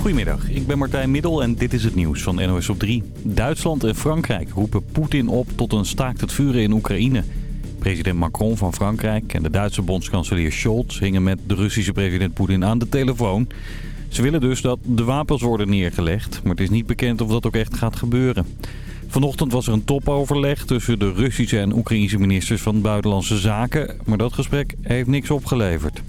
Goedemiddag, ik ben Martijn Middel en dit is het nieuws van NOS op 3. Duitsland en Frankrijk roepen Poetin op tot een staakt het vuren in Oekraïne. President Macron van Frankrijk en de Duitse bondskanselier Scholz hingen met de Russische president Poetin aan de telefoon. Ze willen dus dat de wapens worden neergelegd, maar het is niet bekend of dat ook echt gaat gebeuren. Vanochtend was er een topoverleg tussen de Russische en Oekraïnse ministers van Buitenlandse Zaken, maar dat gesprek heeft niks opgeleverd.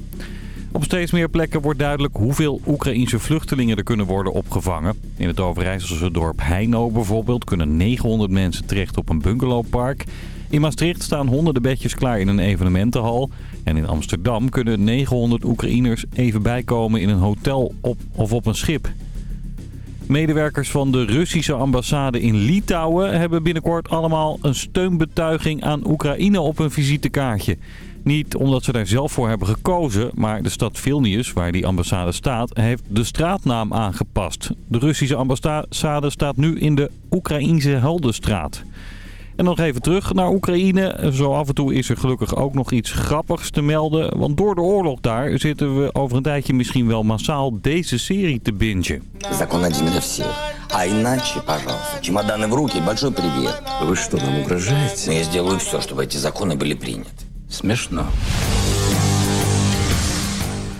Op steeds meer plekken wordt duidelijk hoeveel Oekraïense vluchtelingen er kunnen worden opgevangen. In het Overijsselse dorp Heino bijvoorbeeld kunnen 900 mensen terecht op een bungalowpark. In Maastricht staan honderden bedjes klaar in een evenementenhal. En in Amsterdam kunnen 900 Oekraïners even bijkomen in een hotel op, of op een schip. Medewerkers van de Russische ambassade in Litouwen hebben binnenkort allemaal een steunbetuiging aan Oekraïne op hun visitekaartje. Niet omdat ze daar zelf voor hebben gekozen, maar de stad Vilnius, waar die ambassade staat, heeft de straatnaam aangepast. De Russische ambassade staat nu in de Oekraïnse Heldenstraat. En nog even terug naar Oekraïne. Zo af en toe is er gelukkig ook nog iets grappigs te melden. Want door de oorlog daar zitten we over een tijdje misschien wel massaal deze serie te bingen. Закон один для всех. А иначе, пожалуйста, чемоданы в руки, большой привет. Вы что, нам угрожаете? Но я сделаю все, чтобы эти законы были приняты.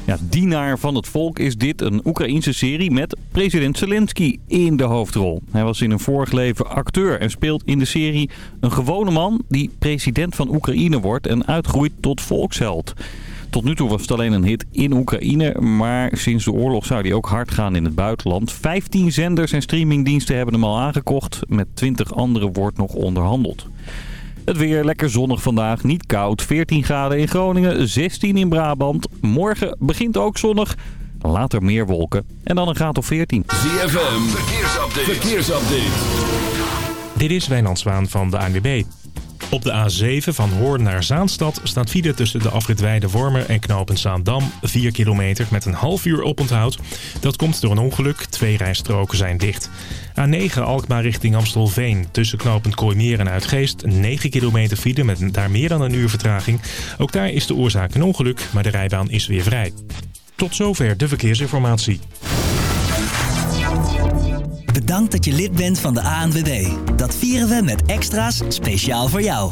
Ja, Dienaar van het Volk is dit een Oekraïense serie met president Zelensky in de hoofdrol. Hij was in een vorig leven acteur en speelt in de serie een gewone man die president van Oekraïne wordt en uitgroeit tot volksheld. Tot nu toe was het alleen een hit in Oekraïne, maar sinds de oorlog zou die ook hard gaan in het buitenland. 15 zenders en streamingdiensten hebben hem al aangekocht. Met 20 anderen wordt nog onderhandeld. Het weer lekker zonnig vandaag, niet koud. 14 graden in Groningen, 16 in Brabant. Morgen begint ook zonnig, later meer wolken en dan een graad of 14. ZFM, verkeersupdate. verkeersupdate. Dit is Wijnand Zwaan van de ANWB. Op de A7 van Hoorn naar Zaanstad staat file tussen de afrit Weide-Wormer en knooppunt Zaandam. 4 kilometer met een half uur oponthoud. Dat komt door een ongeluk. Twee rijstroken zijn dicht. A9 Alkmaar richting Amstelveen. Tussen knooppunt Kooimeer en Uitgeest. 9 kilometer file met daar meer dan een uur vertraging. Ook daar is de oorzaak een ongeluk, maar de rijbaan is weer vrij. Tot zover de verkeersinformatie. Bedankt dat je lid bent van de ANWB. Dat vieren we met extra's speciaal voor jou.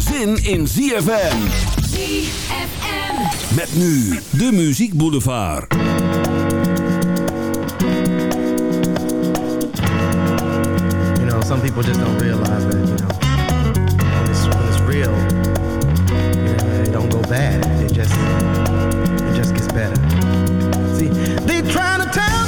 zin in ZFM. ZFM. Met nu de Muziek Boulevard. You know, some people just don't realize that, you know, when it's, when it's real, you know, it don't go bad. It just, it just gets better. See, they trying to tell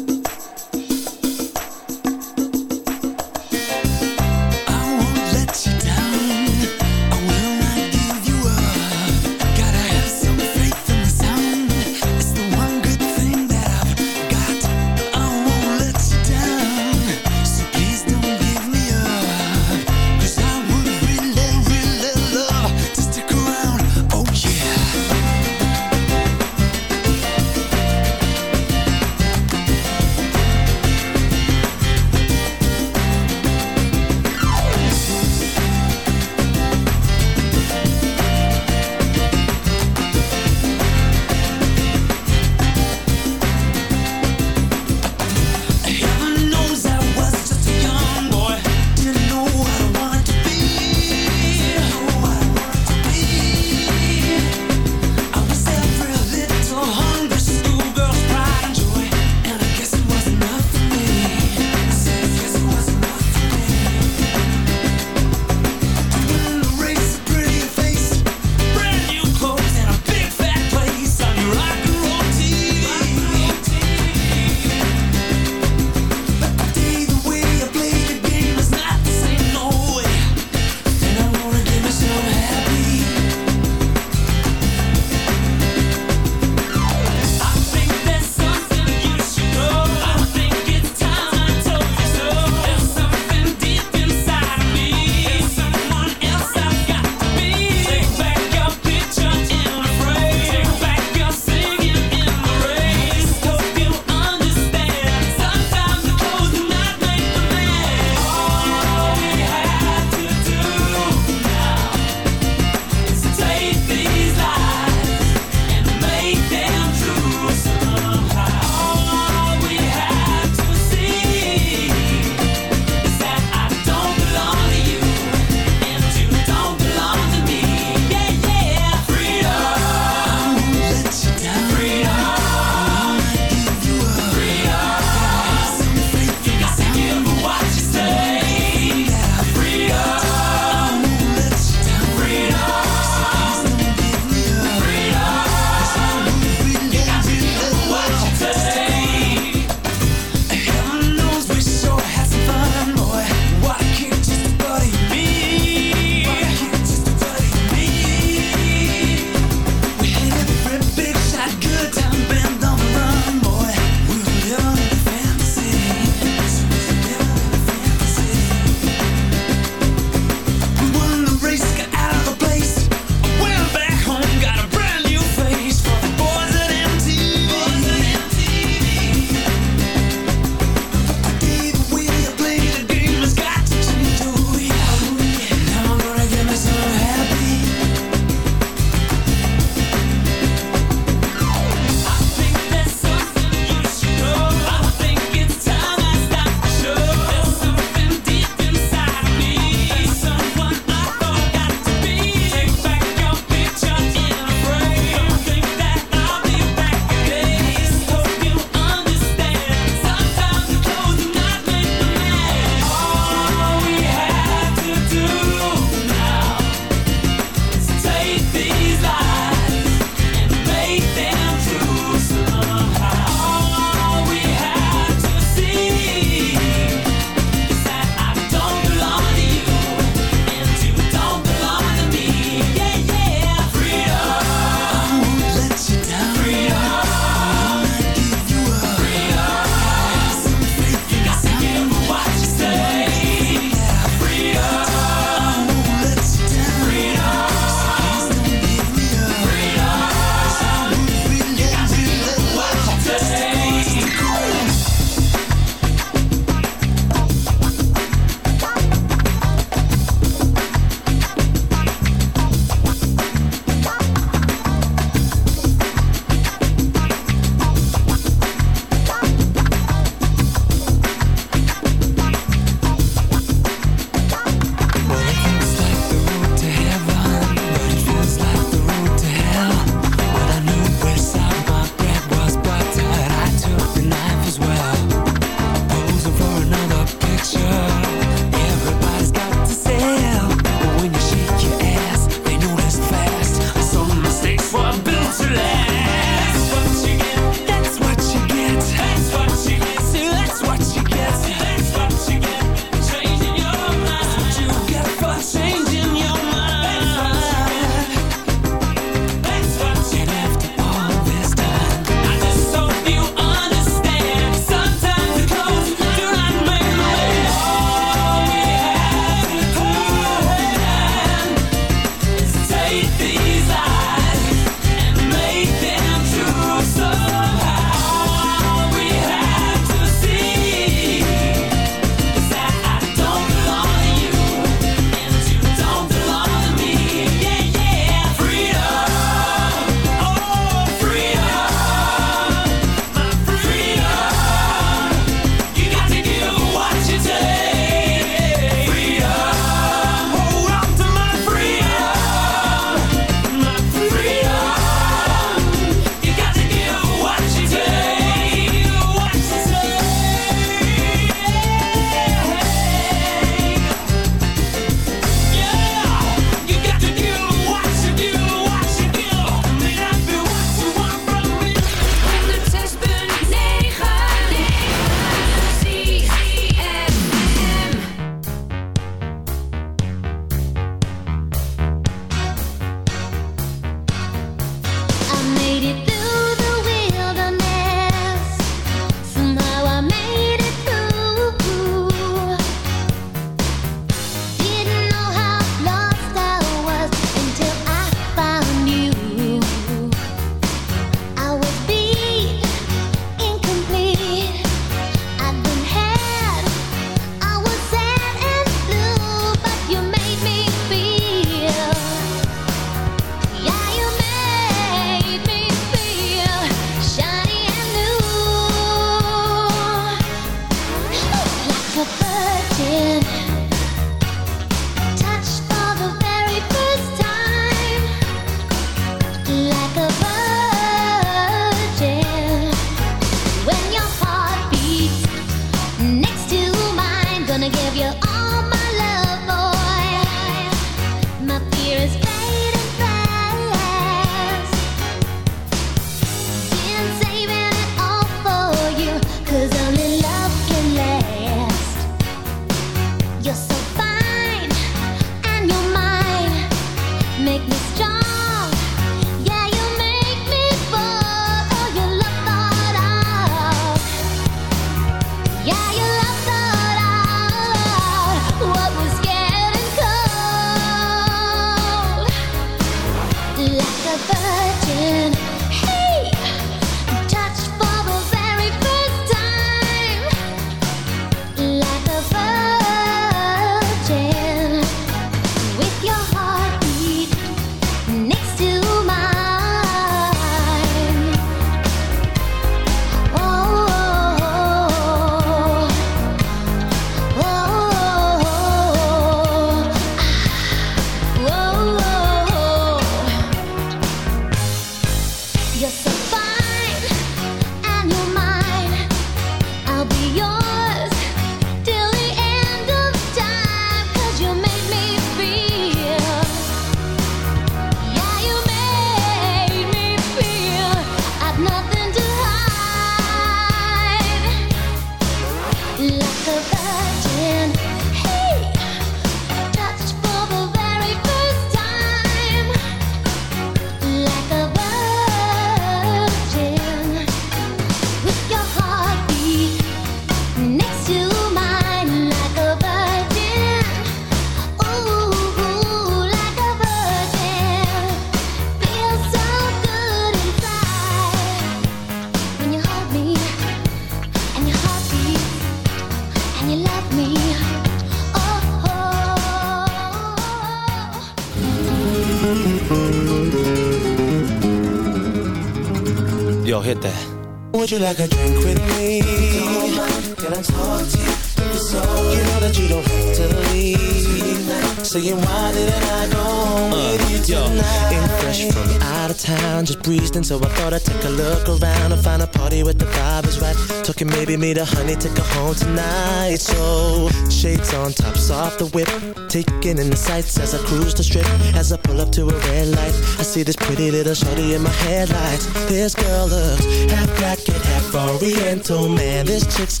you like a drink with me? Can I talk to you? So You know that you don't have to leave. Saying why didn't I go home with you tonight? Ain't fresh from out of town, just breezed in, so I thought I'd take a look around and find a party with the right. Talking maybe meet a honey, take her home tonight. So shades on, tops off the whip, taking in the sights as I cruise the strip. As I pull up to a red light, I see this pretty little shorty in my headlights. This girl looks half black and half oriental. Man, this chick's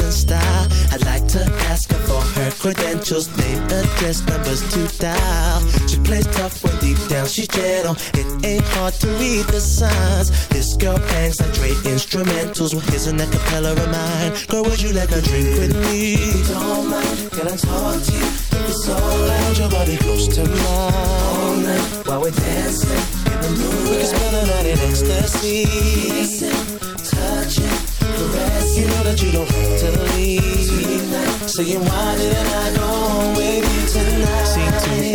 and style. I'd like to ask her for her credentials, name, address, numbers to dial. She plays tough when deep down she's gentle. It ain't hard to read the signs. This girl bangs like Dre instrumentals. Well, here's an acapella of mine. Girl, would you like a drink with me? Don't mind, can I talk to you? If it's alright, your body close to mine. All night while we're dancing in the moonlight. We can spend the night in ecstasy. Caressing. You know that you don't have to leave. Saying why didn't I go with you tonight?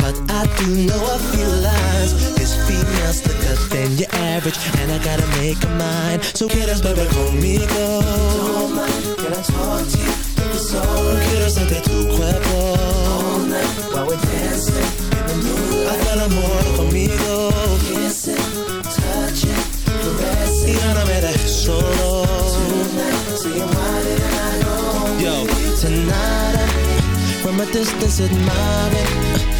but I do know a few lines. This female's slicker than your average, and I gotta make her mine. So quieres beber conmigo? Don't mind, can I talk to you? If it's alright, quiero sentir tu cuerpo. All night while we're dancing in the moonlight. Haz el amor conmigo. Kissing, touching, caressing. Y ya no me dejes solo. Tonight, saying why didn't I go Yo, tonight I'm from a distance admiring.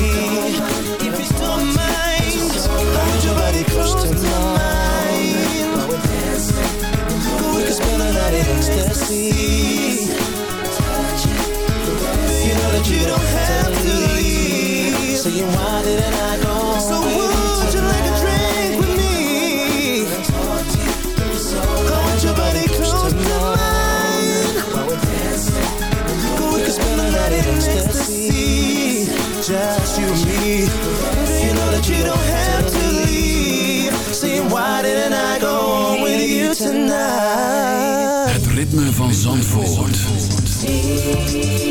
Ecstasy. You know that you don't have to leave. Saying why didn't I me.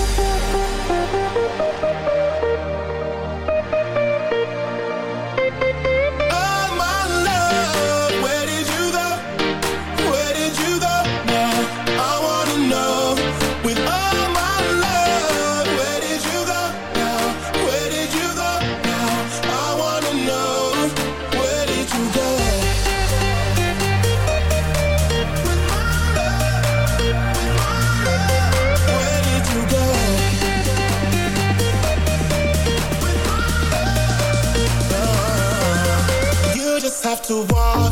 to walk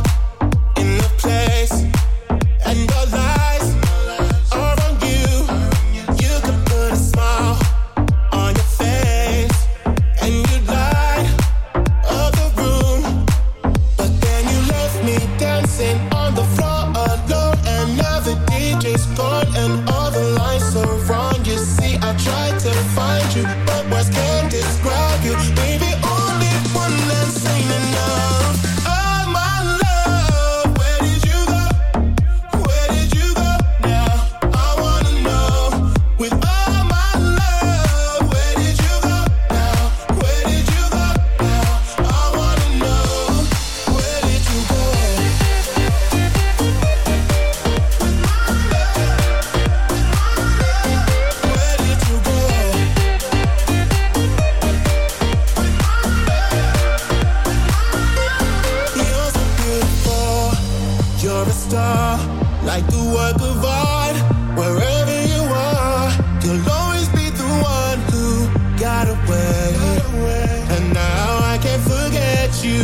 like the work of art. Wherever you are, you'll always be the one who got away. And now I can't forget you.